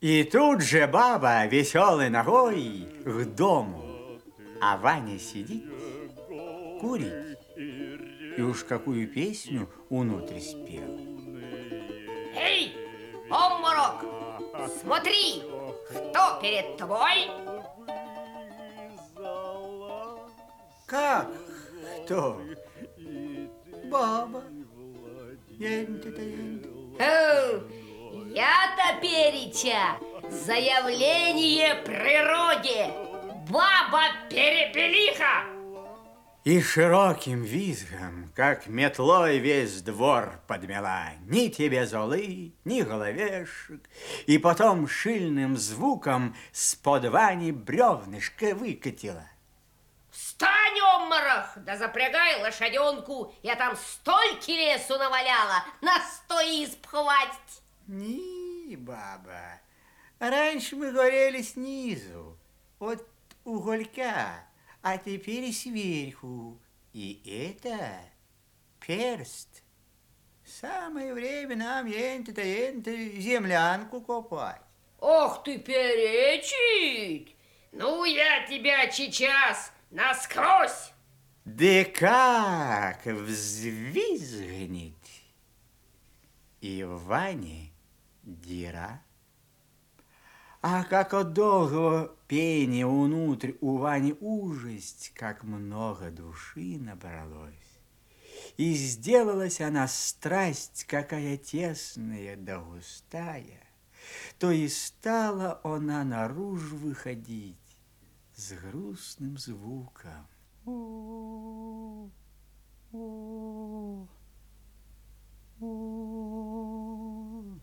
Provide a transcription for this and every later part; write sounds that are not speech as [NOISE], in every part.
И тут же баба веселой ногой к дому, а Ваня сидит, курит, и уж какую песню внутрь спел. Эй, обморок, смотри, кто перед тобой? Как? Кто? Баба. Ента-то ента. Я-то переча заявление природе. Баба перепелиха. И широким визгом, как метлой весь двор подмела, Ни тебе золы, ни головешек, И потом шильным звуком с-под Вани бревнышко выкатила. Встань, обморок, да запрягай лошаденку. Я там столько лесу наваляла, на сто изб хватит. Ни, баба, раньше мы горели снизу, от уголька, а теперь сверху. И это перст. Самое время нам ента-то ента землянку копать. Ох ты перечить! Ну, я тебя сейчас насквозь. Да как взвизгнет! И в Дира. А как от долгого пения внутрь у Вани ужасть, как много души набралось. И сделалась она страсть, какая тесная да густая, то и стала она наружу выходить с грустным звуком. О, о, о,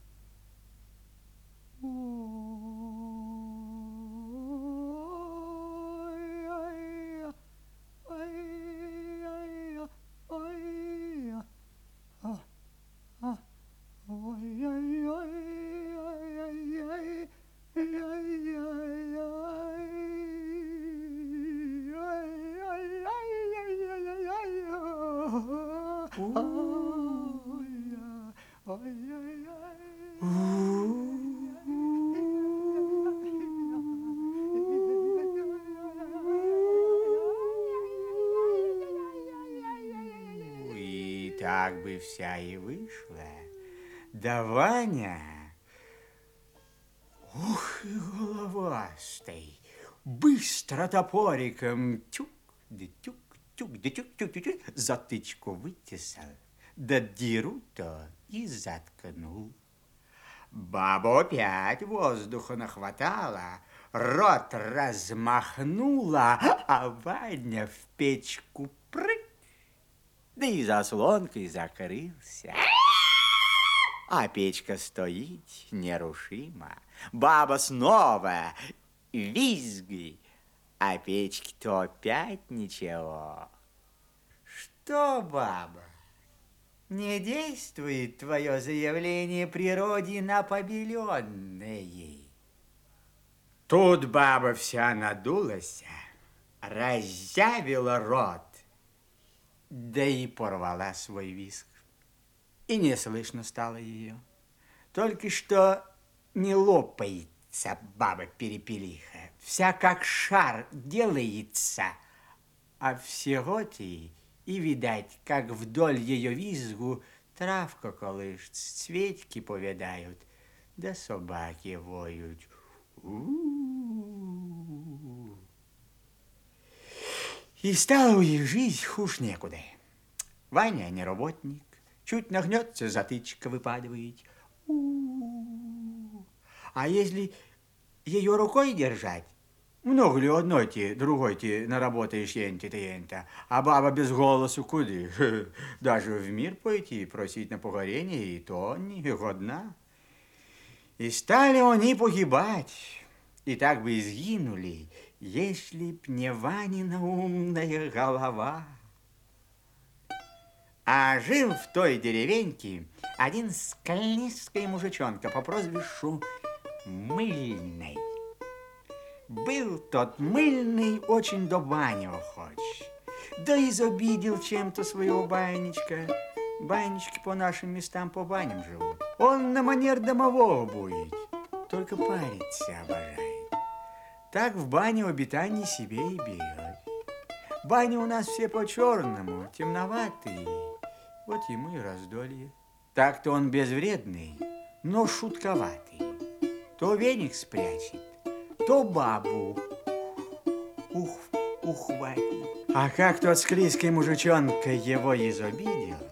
Oh, yeah. Oh, yeah, yeah. Так бы вся и вышла. Да Ваня, ух и головастый, быстро топориком тюк, да тюк, тюк, да тюк, тюк, тюк, тюк, затычку вытесал, да диру-то и заткнул. Баба опять воздуха нахватала, рот размахнула, а Ваня в печку да и заслонкой закрылся. А печка стоит нерушимо. Баба снова визги, а печки-то опять ничего. Что, баба, не действует твое заявление природе на побеленное? Тут баба вся надулась, разъявила рот, да и порвала свой виск. И не слышно стало ее. Только что не лопается баба-перепелиха, вся как шар делается, а всего-то и видать, как вдоль ее визгу травка колышется, цветки повидают, да собаки воют. У-у-у. И стала у их жизнь хуже некуда. Ваня не работник, чуть нагнется, затычка выпадывает. У-у-у. А если ее рукой держать, много ли одной-ти, другой-ти наработаешь енти-то ента, а баба без голосу куды? [LAUGHS] Даже в мир пойти просить на погорение, и то не годна. И стали они погибать, и так бы и сгинули, если б не Ванина умная голова. А жил в той деревеньке один склизкий мужичонка по прозвищу Мыльный. Был тот Мыльный очень до бани охоч, да изобидел чем-то своего банечка. Банечки по нашим местам по баням живут. Он на манер домового будет. только париться обожает. Так в бане обитание себе и берет. Бани у нас все по-черному, темноватые. Вот ему и раздолье. Так-то он безвредный, но шутковатый. То веник спрячет, то бабу ух, ухватит. А как тот склизкий мужичонка его изобидел,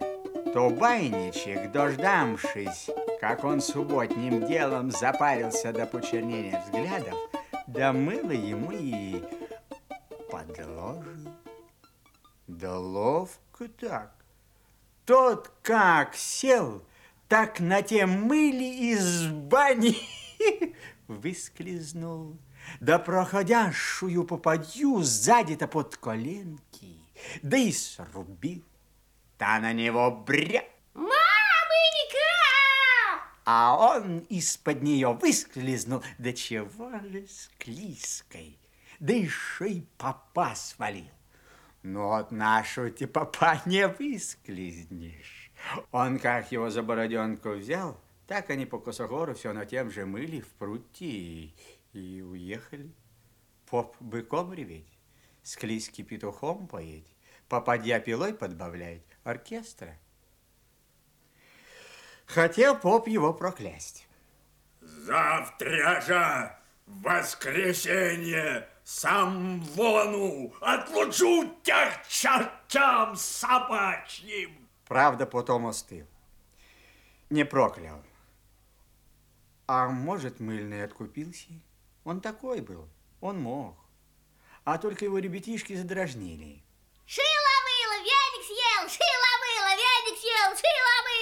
то байничек, дождавшись, как он субботним делом запарился до почернения взглядов, да мыло ему и подложил. Да ловко так. Тот как сел, так на тем мыле из бани [LAUGHS] выскользнул. Да проходящую попадью сзади-то под коленки, да и срубил. Та на него бря. Мамонька! А он из-под нее выскользнул, да чего же склизкой, да еще и папа свалил. Ну, от нашу ты папа не выскользнешь. Он как его за бороденку взял, так они по косогору все на тем же мыле в прутье и, и уехали. Поп быком реветь, склизкий петухом поедь, попадья пилой подбавляет, оркестра. Хотел поп его проклясть. Завтра же, в воскресенье, сам вону отлучу тех чертям собачьим. Правда, потом остыл. Не проклял. А может, мыльный откупился? Он такой был, он мог. А только его ребятишки задрожнили. Шило-мыло, веник съел, шило-мыло, веник съел,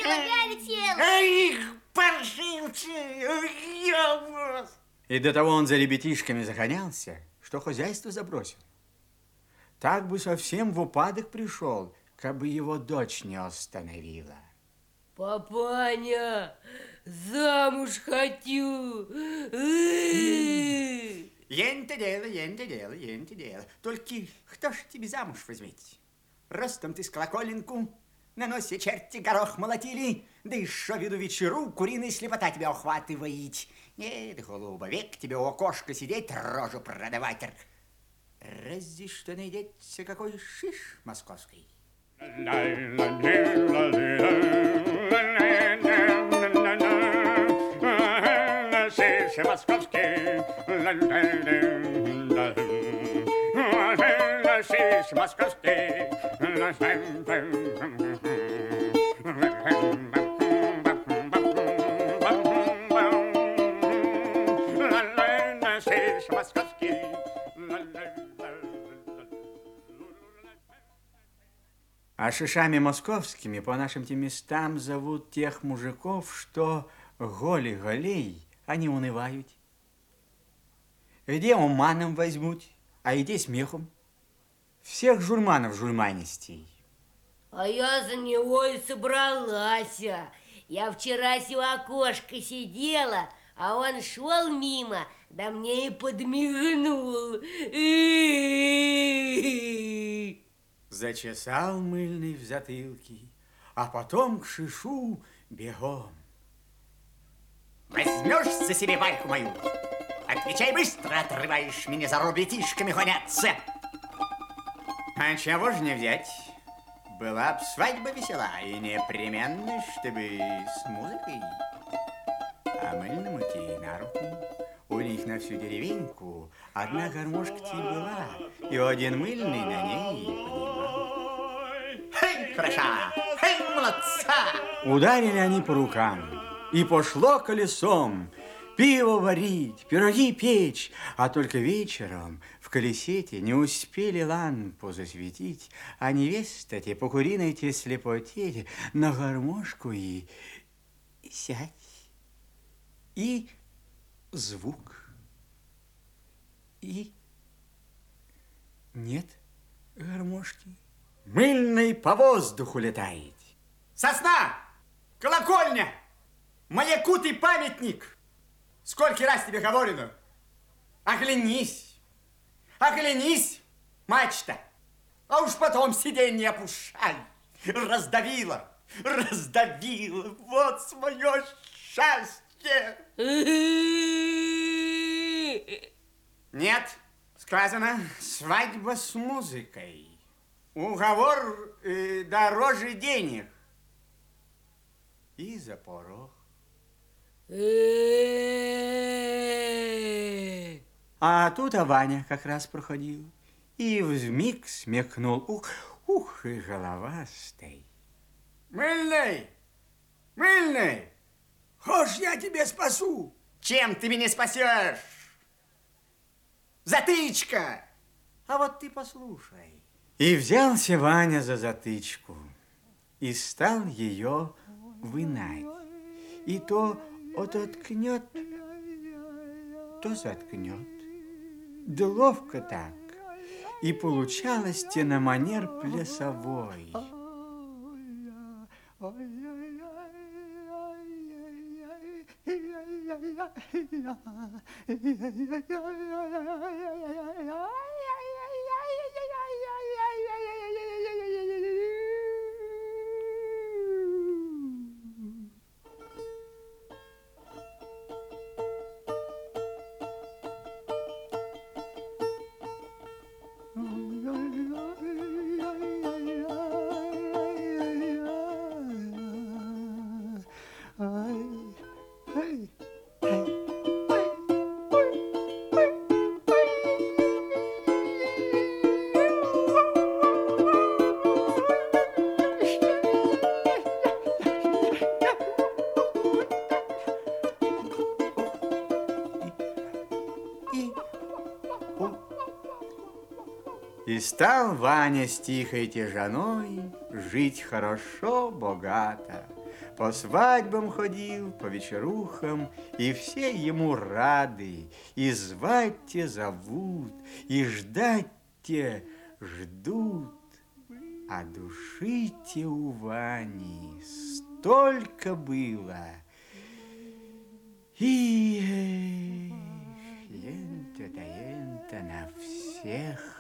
шило-мыло, веник съел. Эх, паршивцы, я вас... И до того он за ребятишками загонялся, что хозяйство забросил. Так бы совсем в упадок пришел, как бы его дочь не остановила. Папаня, замуж хочу. Ень-то дело, ень-то дело, ень-то дело. Только кто ж тебе замуж возьмет? Ростом ты с колоколенку, на носе черти горох молотили, да еще виду вечеру куриная слепота тебя охватывает. Нет, голуба, век тебе у окошка сидеть, рожу продавать. Разве что найдется какой шиш московский. Шиши московские, шиши московские, А шишами московскими по нашим тем местам зовут тех мужиков, что голи голей, они унывают. Где уманом возьмут, а где смехом. Всех журманов журманистей. А я за него и собралась. Я вчера у окошка сидела, а он шел мимо, да мне и подмигнул. Зачесал мыльный в затылке, а потом к шишу бегом. Возьмешь за себе байку мою? Отвечай быстро, отрываешь меня за рубятишками гоняться. А чего же не взять? Была б свадьба весела, и непременно, чтобы с музыкой. А мыльному те на руку. У них на всю деревеньку одна гармошка была, и один мыльный на ней поднимал. Хороша! Хей, молодца! Ударили они по рукам, и пошло колесом. Пиво варить, пироги печь, а только вечером в колесете не успели лампу засветить, а невеста те по куриной те слепоте на гармошку и сядь, и звук, и нет гармошки. Мыльный по воздуху летает. Сосна! Колокольня! Маяку ты памятник! Сколько раз тебе говорено? Оглянись! Оглянись, мачта! А уж потом сиденье опушай! Раздавила! Раздавила! Вот свое счастье! Нет, сказано, свадьба с музыкой. Уговор э, дороже денег. И за порог. А тут а Ваня как раз проходил. И вмиг смекнул. Ух, ух, и головастый. Мыльный! Мыльный! Хошь, я тебе спасу. Чем ты меня спасешь? Затычка! А вот ты послушай. И взялся Ваня за затычку и стал ее вынать. И то ототкнет, то заткнет. Да ловко так. И получалось те на манер плясовой. И, И стал Ваня с тихой тяжаной жить хорошо, богато. По свадьбам ходил, по вечерухам, и все ему рады, и звать те зовут, и ждать те ждут. А души те у Вани столько было. И эх, ента да ента на всех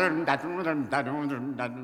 나를 나를 나를 나를 나를